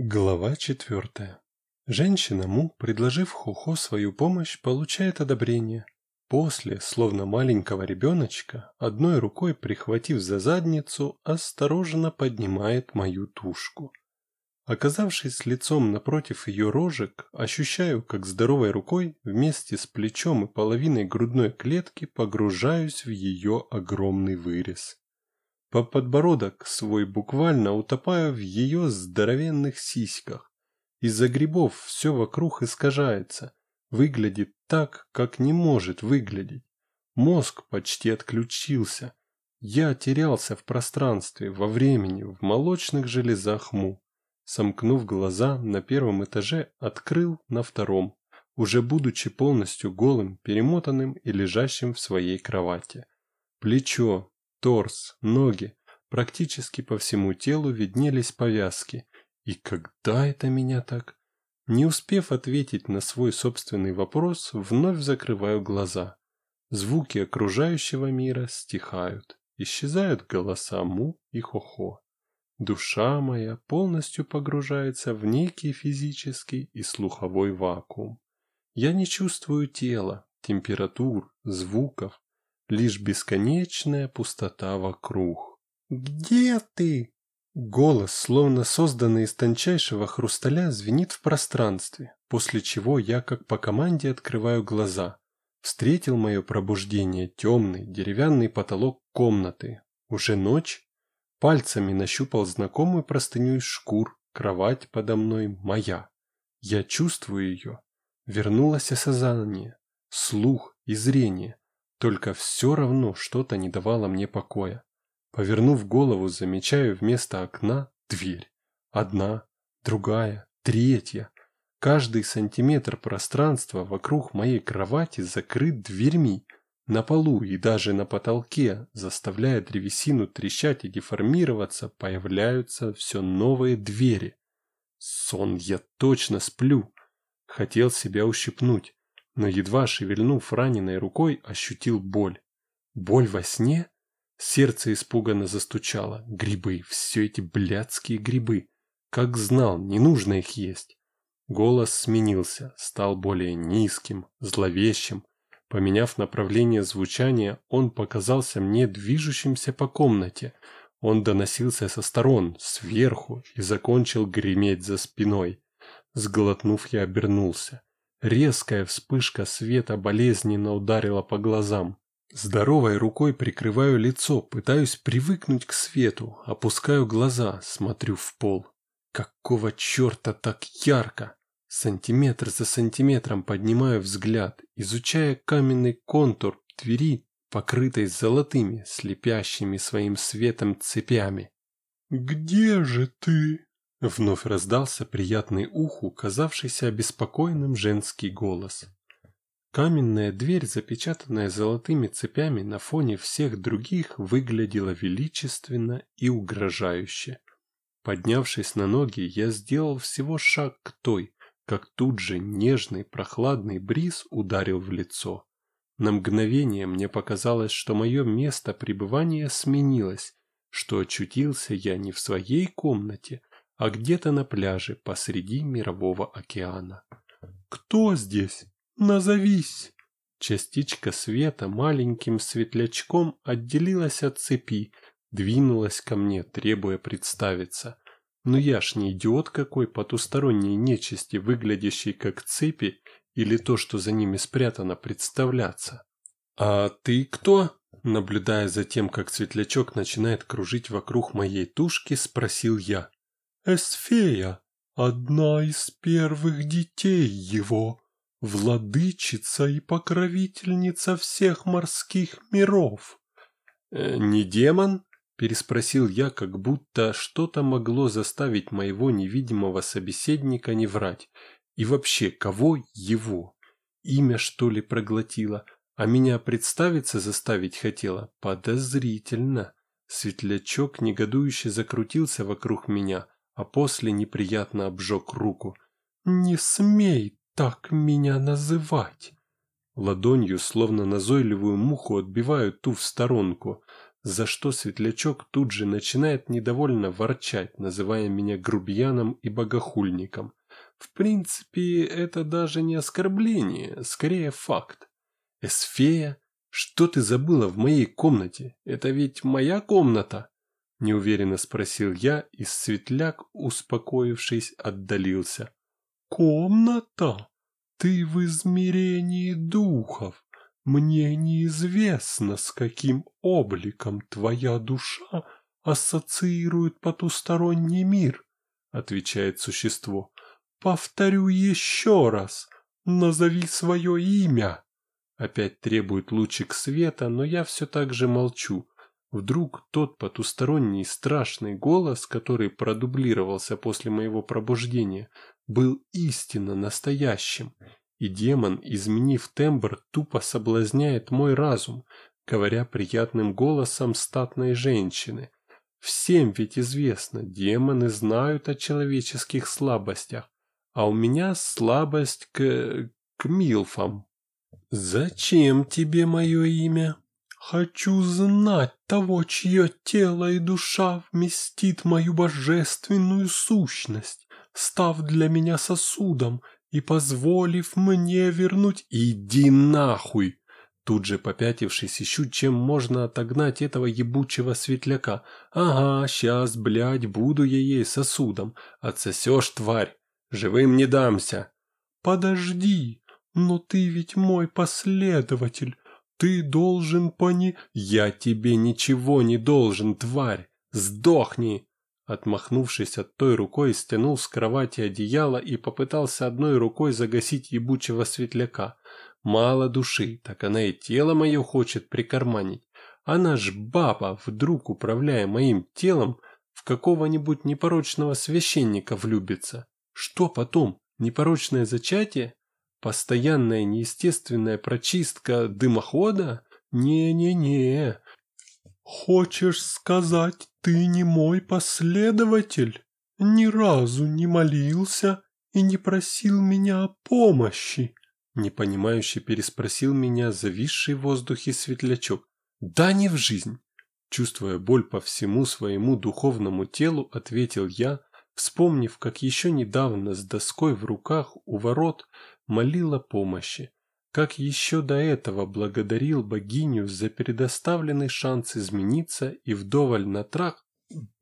Глава четвертая. Женщина Му, предложив Хохо свою помощь, получает одобрение. После, словно маленького ребеночка, одной рукой прихватив за задницу, осторожно поднимает мою тушку. Оказавшись лицом напротив ее рожек, ощущаю, как здоровой рукой вместе с плечом и половиной грудной клетки погружаюсь в ее огромный вырез. По подбородок свой буквально утопаю в ее здоровенных сиськах. Из-за грибов все вокруг искажается, выглядит так, как не может выглядеть. Мозг почти отключился. Я терялся в пространстве, во времени, в молочных железах му. Сомкнув глаза, на первом этаже открыл на втором, уже будучи полностью голым, перемотанным и лежащим в своей кровати. Плечо, торс, ноги. Практически по всему телу виднелись повязки. И когда это меня так? Не успев ответить на свой собственный вопрос, вновь закрываю глаза. Звуки окружающего мира стихают. Исчезают голоса Му и Хохо. Душа моя полностью погружается в некий физический и слуховой вакуум. Я не чувствую тела, температур, звуков, лишь бесконечная пустота вокруг. «Где ты?» Голос, словно созданный из тончайшего хрусталя, звенит в пространстве, после чего я, как по команде, открываю глаза. Встретил мое пробуждение темный деревянный потолок комнаты. Уже ночь? Пальцами нащупал знакомую простыню из шкур, кровать подо мной моя. Я чувствую ее. Вернулось осознание, слух и зрение. Только все равно что-то не давало мне покоя. Повернув голову, замечаю вместо окна дверь. Одна, другая, третья. Каждый сантиметр пространства вокруг моей кровати закрыт дверьми. На полу и даже на потолке, заставляя древесину трещать и деформироваться, появляются все новые двери. Сон я точно сплю. Хотел себя ущипнуть но едва шевельнув раненой рукой, ощутил боль. Боль во сне? Сердце испуганно застучало. Грибы, все эти блядские грибы. Как знал, не нужно их есть. Голос сменился, стал более низким, зловещим. Поменяв направление звучания, он показался мне движущимся по комнате. Он доносился со сторон, сверху, и закончил греметь за спиной. Сглотнув, я обернулся. Резкая вспышка света болезненно ударила по глазам. Здоровой рукой прикрываю лицо, пытаюсь привыкнуть к свету, опускаю глаза, смотрю в пол. Какого черта так ярко? Сантиметр за сантиметром поднимаю взгляд, изучая каменный контур двери, покрытой золотыми, слепящими своим светом цепями. «Где же ты?» Вновь раздался приятный уху, казавшийся обеспокоенным женский голос. Каменная дверь, запечатанная золотыми цепями на фоне всех других, выглядела величественно и угрожающе. Поднявшись на ноги, я сделал всего шаг к той, как тут же нежный прохладный бриз ударил в лицо. На мгновение мне показалось, что мое место пребывания сменилось, что очутился я не в своей комнате, а где-то на пляже посреди мирового океана. «Кто здесь? Назовись!» Частичка света маленьким светлячком отделилась от цепи, двинулась ко мне, требуя представиться. Но я ж не идиот какой потусторонней нечисти, выглядящей как цепи, или то, что за ними спрятано, представляться. «А ты кто?» Наблюдая за тем, как светлячок начинает кружить вокруг моей тушки, спросил я. Эсфея, одна из первых детей его, владычица и покровительница всех морских миров. «Э, «Не демон?» – переспросил я, как будто что-то могло заставить моего невидимого собеседника не врать. И вообще, кого его? Имя, что ли, проглотила? А меня представиться заставить хотела? Подозрительно. Светлячок негодующе закрутился вокруг меня – а после неприятно обжег руку. «Не смей так меня называть!» Ладонью, словно назойливую муху, отбиваю ту в сторонку. за что Светлячок тут же начинает недовольно ворчать, называя меня грубияном и богохульником. В принципе, это даже не оскорбление, скорее факт. Эсфея, что ты забыла в моей комнате? Это ведь моя комната? Неуверенно спросил я, и Светляк, успокоившись, отдалился. «Комната? Ты в измерении духов. Мне неизвестно, с каким обликом твоя душа ассоциирует потусторонний мир», отвечает существо. «Повторю еще раз. Назови свое имя». Опять требует лучик света, но я все так же молчу. Вдруг тот потусторонний страшный голос, который продублировался после моего пробуждения, был истинно настоящим, и демон, изменив тембр, тупо соблазняет мой разум, говоря приятным голосом статной женщины. Всем ведь известно, демоны знают о человеческих слабостях, а у меня слабость к... к милфам. «Зачем тебе мое имя?» Хочу знать того, чье тело и душа вместит мою божественную сущность, став для меня сосудом и позволив мне вернуть «Иди нахуй!» Тут же попятившись, ищу, чем можно отогнать этого ебучего светляка. Ага, сейчас, блядь, буду я ей сосудом. Отсосешь, тварь. Живым не дамся. Подожди, но ты ведь мой последователь. Ты должен пони... Я тебе ничего не должен, тварь! Сдохни! Отмахнувшись от той рукой, стянул с кровати одеяло и попытался одной рукой загасить ебучего светляка. Мало души, так она и тело мое хочет прикарманить. Она ж баба, вдруг управляя моим телом, в какого-нибудь непорочного священника влюбится. Что потом? Непорочное зачатие? Постоянная неестественная прочистка дымохода? Не-не-не. Хочешь сказать, ты не мой последователь? Ни разу не молился и не просил меня о помощи? Непонимающе переспросил меня зависший в воздухе светлячок. Да не в жизнь. Чувствуя боль по всему своему духовному телу, ответил я, вспомнив, как еще недавно с доской в руках у ворот молил о помощи, как еще до этого благодарил богиню за предоставленный шанс измениться и вдоволь на трах.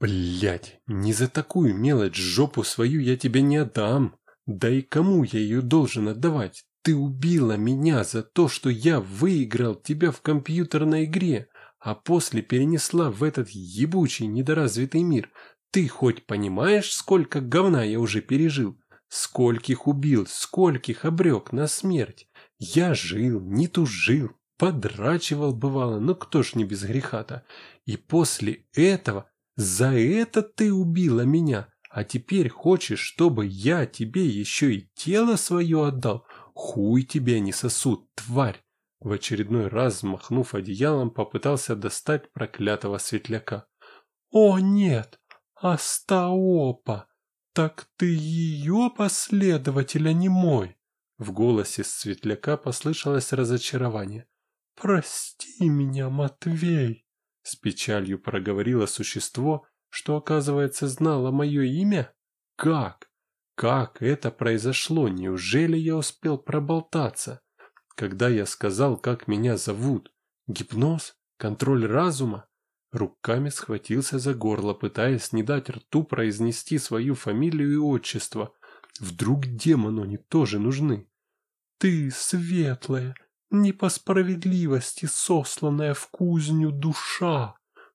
Блять, не за такую мелочь жопу свою я тебе не отдам. Да и кому я ее должен отдавать? Ты убила меня за то, что я выиграл тебя в компьютерной игре, а после перенесла в этот ебучий недоразвитый мир. Ты хоть понимаешь, сколько говна я уже пережил? Скольких убил, скольких обрек на смерть. Я жил, не тужил, подрачивал бывало, но кто ж не без греха-то. И после этого, за это ты убила меня, а теперь хочешь, чтобы я тебе еще и тело свое отдал? Хуй тебе не сосуд, тварь! В очередной раз, махнув одеялом, попытался достать проклятого светляка. «О, нет! Астаопа! «Так ты ее последователь, а не мой!» В голосе светляка послышалось разочарование. «Прости меня, Матвей!» С печалью проговорило существо, что, оказывается, знало мое имя. «Как? Как это произошло? Неужели я успел проболтаться? Когда я сказал, как меня зовут? Гипноз? Контроль разума? Руками схватился за горло, пытаясь не дать рту произнести свою фамилию и отчество. Вдруг демону они тоже нужны? Ты, светлая, не по справедливости сосланная в кузню душа.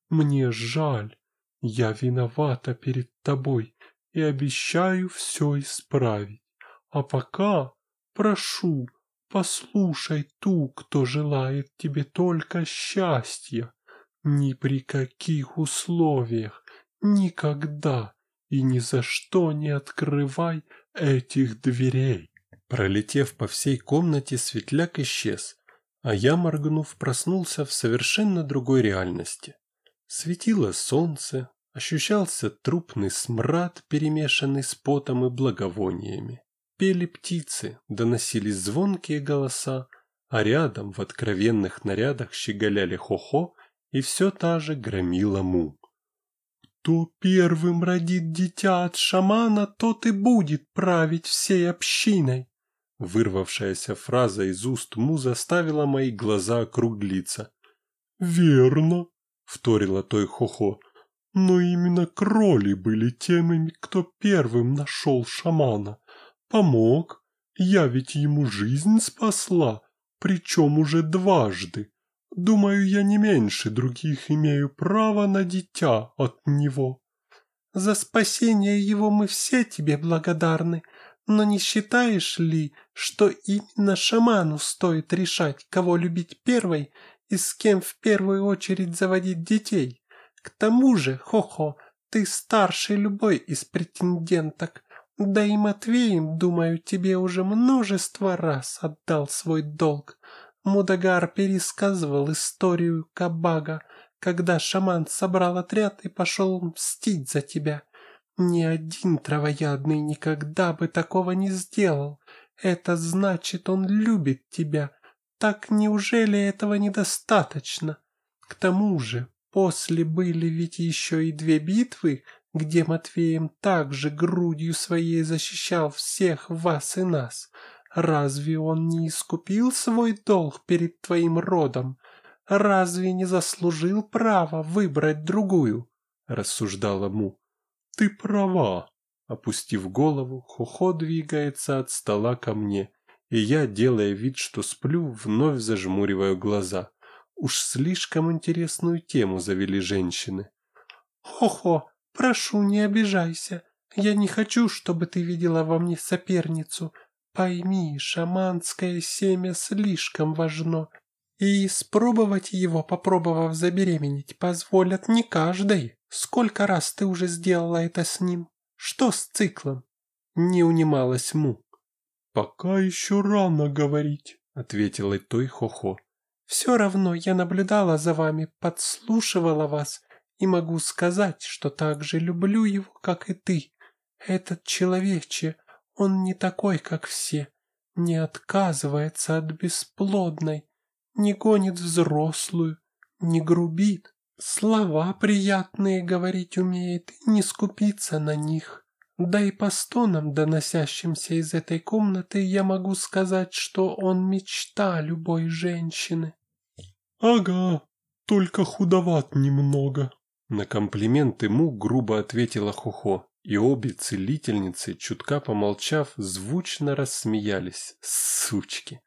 Мне жаль. Я виновата перед тобой и обещаю все исправить. А пока прошу, послушай ту, кто желает тебе только счастья. Ни при каких условиях, никогда и ни за что не открывай этих дверей. Пролетев по всей комнате, светляк исчез, а я, моргнув, проснулся в совершенно другой реальности. Светило солнце, ощущался трупный смрад, перемешанный с потом и благовониями. Пели птицы, доносились звонкие голоса, а рядом в откровенных нарядах щеголяли хохо и все та же громила Му. «Кто первым родит дитя от шамана, тот и будет править всей общиной!» Вырвавшаяся фраза из уст Му заставила мои глаза округлиться. «Верно», — вторила той Хохо, — «но именно кроли были теми, кто первым нашел шамана. Помог, я ведь ему жизнь спасла, причем уже дважды. Думаю, я не меньше других имею право на дитя от него. За спасение его мы все тебе благодарны, но не считаешь ли, что именно шаману стоит решать, кого любить первой и с кем в первую очередь заводить детей? К тому же, хо-хо, ты старше любой из претенденток, да и Матвеем, думаю, тебе уже множество раз отдал свой долг. Мудагар пересказывал историю Кабага, когда шаман собрал отряд и пошел мстить за тебя. Ни один травоядный никогда бы такого не сделал. Это значит, он любит тебя. Так неужели этого недостаточно? К тому же, после были ведь еще и две битвы, где Матвеем также грудью своей защищал всех вас и нас. Разве он не искупил свой долг перед твоим родом? Разве не заслужил права выбрать другую? Рассуждала Му. Ты права. Опустив голову, Хохо двигается от стола ко мне, и я, делая вид, что сплю, вновь зажмуриваю глаза. Уж слишком интересную тему завели женщины. Хохо, прошу, не обижайся. Я не хочу, чтобы ты видела во мне соперницу. Пойми, шаманское семя слишком важно, и испробовать его, попробовав забеременеть, позволят не каждой. Сколько раз ты уже сделала это с ним? Что с циклом? Не унималась Му. Пока еще рано говорить, ответила той Хохо. Все равно я наблюдала за вами, подслушивала вас, и могу сказать, что так же люблю его, как и ты. Этот человече, он не такой, как все, не отказывается от бесплодной, не гонит взрослую, не грубит, слова приятные говорить умеет и не скупиться на них. Да и по стонам, доносящимся из этой комнаты, я могу сказать, что он мечта любой женщины. «Ага, только худоват немного», — на комплимент ему грубо ответила Хохо. И обе целительницы, чутка помолчав, звучно рассмеялись. Сучки!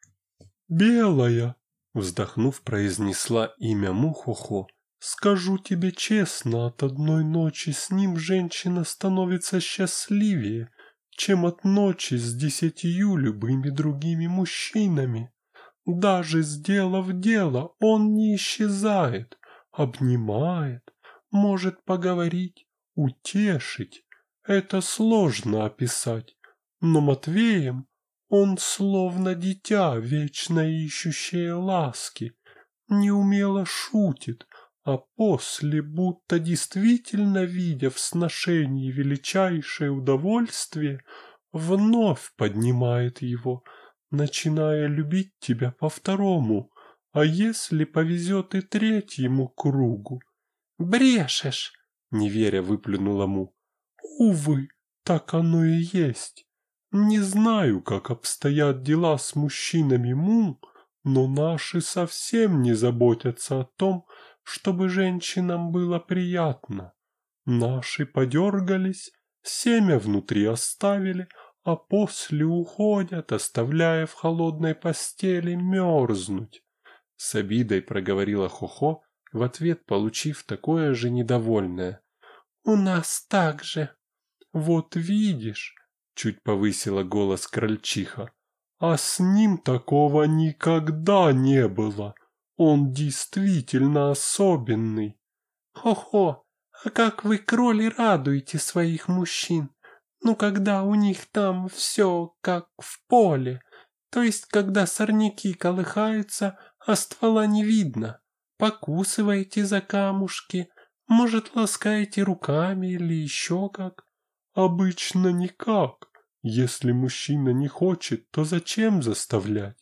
«Белая!» — вздохнув, произнесла имя Мухохо. «Скажу тебе честно, от одной ночи с ним женщина становится счастливее, чем от ночи с десятью любыми другими мужчинами. Даже сделав дело, он не исчезает, обнимает, может поговорить, утешить, это сложно описать, но Матвеем он словно дитя, вечно ищущее ласки, неумело шутит, а после, будто действительно видя в сношении величайшее удовольствие, вновь поднимает его, начиная любить тебя по второму, а если повезет и третьему кругу. «Брешешь!» — не веря выплюнула Му. Увы, так оно и есть. Не знаю, как обстоят дела с мужчинами Му, но наши совсем не заботятся о том, чтобы женщинам было приятно. Наши подергались, семя внутри оставили, а после уходят, оставляя в холодной постели мерзнуть. С обидой проговорила Хохо, в ответ получив такое же недовольное. «У нас так же». «Вот видишь», — чуть повысила голос крольчиха, «а с ним такого никогда не было. Он действительно особенный». «Хо-хо, а как вы, кроли, радуете своих мужчин? Ну, когда у них там все как в поле, то есть когда сорняки колыхаются, а ствола не видно. Покусываете за камушки, может, ласкаете руками или еще как. Обычно никак. Если мужчина не хочет, то зачем заставлять?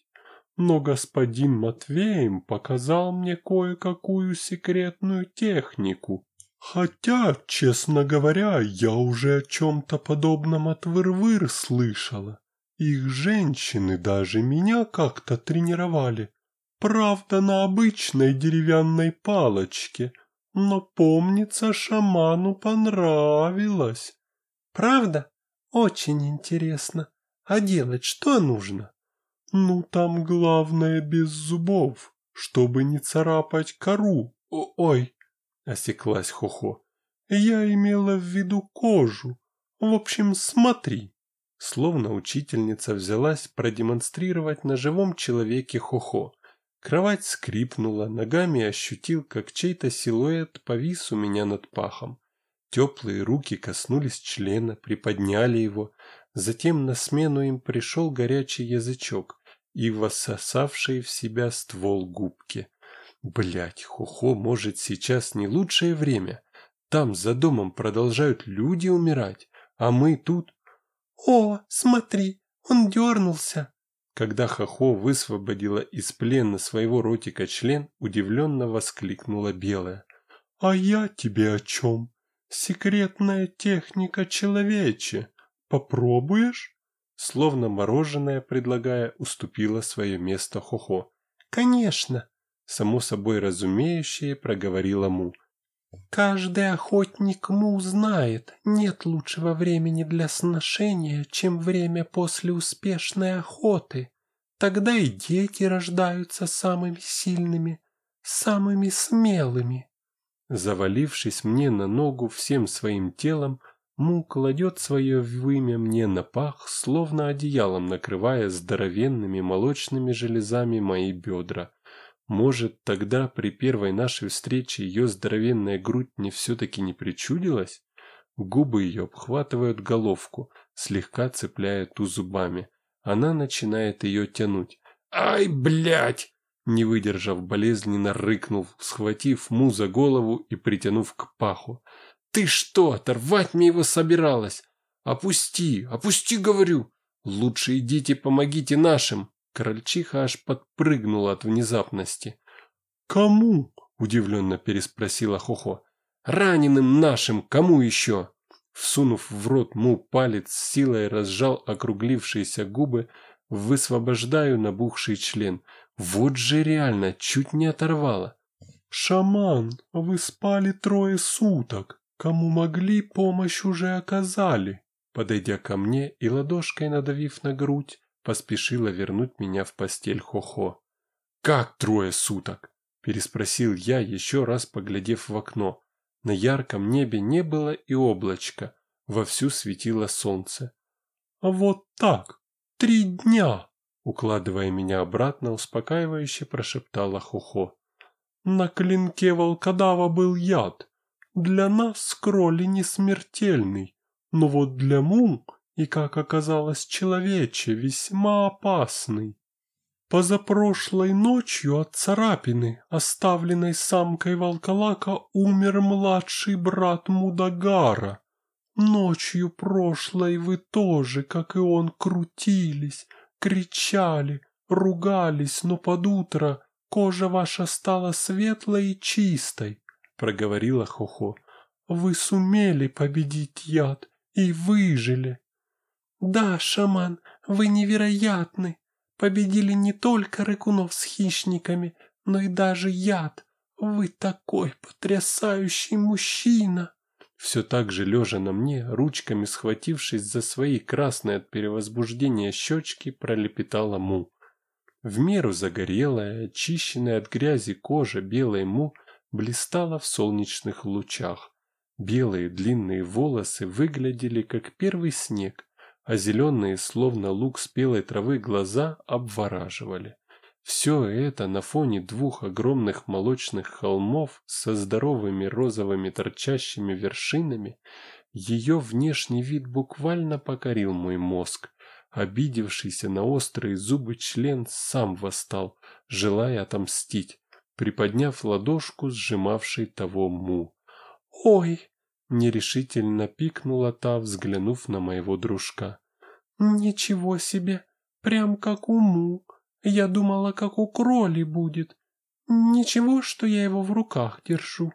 но господин Матвеем показал мне кое-какую секретную технику. Хотя, честно говоря, я уже о чем-то подобном от Вырвыр слышала. Их женщины даже меня как-то тренировали. Правда, на обычной деревянной палочке, но, помнится, шаману понравилось. Правда? Очень интересно. А делать что нужно? Ну, там главное без зубов, чтобы не царапать кору. О Ой, осеклась Хохо. Я имела в виду кожу. В общем, смотри. Словно учительница взялась продемонстрировать на живом человеке Хохо. Кровать скрипнула, ногами ощутил, как чей-то силуэт повис у меня над пахом. Теплые руки коснулись члена, приподняли его, затем на смену им пришел горячий язычок и воссосавший в себя ствол губки. Блять, хухо, может сейчас не лучшее время. Там за домом продолжают люди умирать, а мы тут... О, смотри, он дернулся. Когда Хохо высвободила из плена своего ротика член, удивленно воскликнула Белая. «А я тебе о чем?» «Секретная техника человече. Попробуешь?» Словно мороженое, предлагая, уступила свое место Хохо. «Конечно!» Само собой разумеющее проговорила Му. «Каждый охотник Му знает, нет лучшего времени для сношения, чем время после успешной охоты. Тогда и дети рождаются самыми сильными, самыми смелыми». Завалившись мне на ногу всем своим телом, Му кладет свое вымя мне на пах, словно одеялом накрывая здоровенными молочными железами мои бедра. Может, тогда при первой нашей встрече ее здоровенная грудь мне все-таки не причудилась? Губы ее обхватывают головку, слегка цепляя ту зубами. Она начинает ее тянуть. «Ай, блядь!» Не выдержав, болезненно рыкнув, схватив Му за голову и притянув к паху. «Ты что, оторвать мне его собиралась? Опусти, опусти, говорю! Лучше идите помогите нашим!» Крольчиха аж подпрыгнула от внезапности. «Кому?» – удивленно переспросила Хохо. «Раненым нашим, кому еще?» Всунув в рот Му палец, силой разжал округлившиеся губы, высвобождаю набухший член – вот же реально, чуть не оторвало. «Шаман, вы спали трое суток. Кому могли, помощь уже оказали». Подойдя ко мне и ладошкой надавив на грудь, поспешила вернуть меня в постель Хохо. «Как трое суток?» – переспросил я, еще раз поглядев в окно. На ярком небе не было и облачка, вовсю светило солнце. «Вот так, три дня!» Укладывая меня обратно, успокаивающе прошептала Хухо. На клинке волкодава был яд. Для нас кроли не смертельный, но вот для мум и, как оказалось, человече весьма опасный. Позапрошлой ночью от царапины, оставленной самкой волколака, умер младший брат Мудагара. Ночью прошлой вы тоже, как и он, крутились, кричали, ругались, но под утро кожа ваша стала светлой и чистой, проговорила Хохо. Вы сумели победить яд и выжили. Да, шаман, вы невероятны. Победили не только рыкунов с хищниками, но и даже яд. Вы такой потрясающий мужчина. Все так же лежа на мне, ручками схватившись за свои красные от перевозбуждения щечки, пролепетала Му. В меру загорелая, очищенная от грязи кожа белой Му блистала в солнечных лучах. Белые длинные волосы выглядели как первый снег, а зеленые, словно лук спелой травы, глаза обвораживали. Все это на фоне двух огромных молочных холмов со здоровыми розовыми торчащими вершинами, ее внешний вид буквально покорил мой мозг. Обидевшийся на острые зубы член сам восстал, желая отомстить, приподняв ладошку, сжимавшей того му. «Ой!» — нерешительно пикнула та, взглянув на моего дружка. «Ничего себе! Прям как у му!» Я думала, как у кроли будет. Ничего, что я его в руках держу.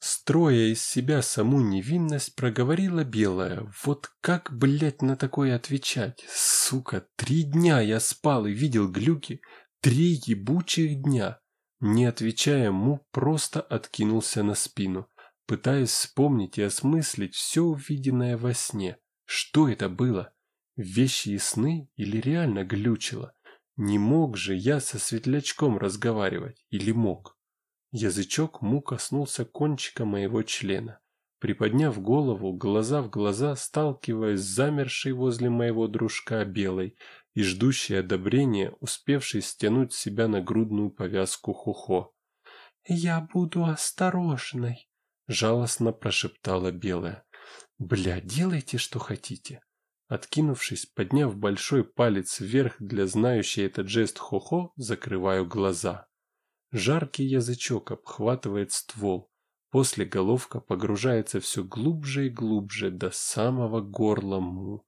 Строя из себя саму невинность, проговорила Белая. Вот как, блядь, на такое отвечать? Сука, три дня я спал и видел глюки. Три ебучих дня. Не отвечая Му, просто откинулся на спину, пытаясь вспомнить и осмыслить все увиденное во сне. Что это было? Вещи и сны или реально глючило? Не мог же я со светлячком разговаривать, или мог? Язычок Му коснулся кончика моего члена. Приподняв голову, глаза в глаза, сталкиваясь с замершей возле моего дружка белой и ждущей одобрения, успевшей стянуть себя на грудную повязку Хухо. «Я буду осторожной», — жалостно прошептала белая. «Бля, делайте, что хотите». Откинувшись, подняв большой палец вверх для знающей этот жест Хохо, закрываю глаза. Жаркий язычок обхватывает ствол. После головка погружается все глубже и глубже до самого горла Му.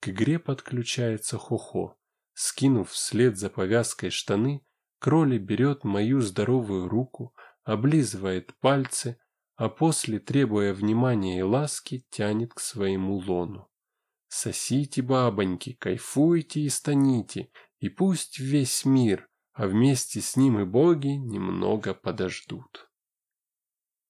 К игре подключается Хохо. Скинув вслед за повязкой штаны, Кроли берет мою здоровую руку, облизывает пальцы, а после, требуя внимания и ласки, тянет к своему лону. Сосите, бабоньки, кайфуйте и станите, и пусть весь мир, а вместе с ним и боги немного подождут.